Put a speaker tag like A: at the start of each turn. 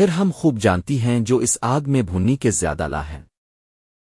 A: پھر ہم خوب جانتی ہیں جو اس آگ میں بھونی کے زیادہ لا ہیں۔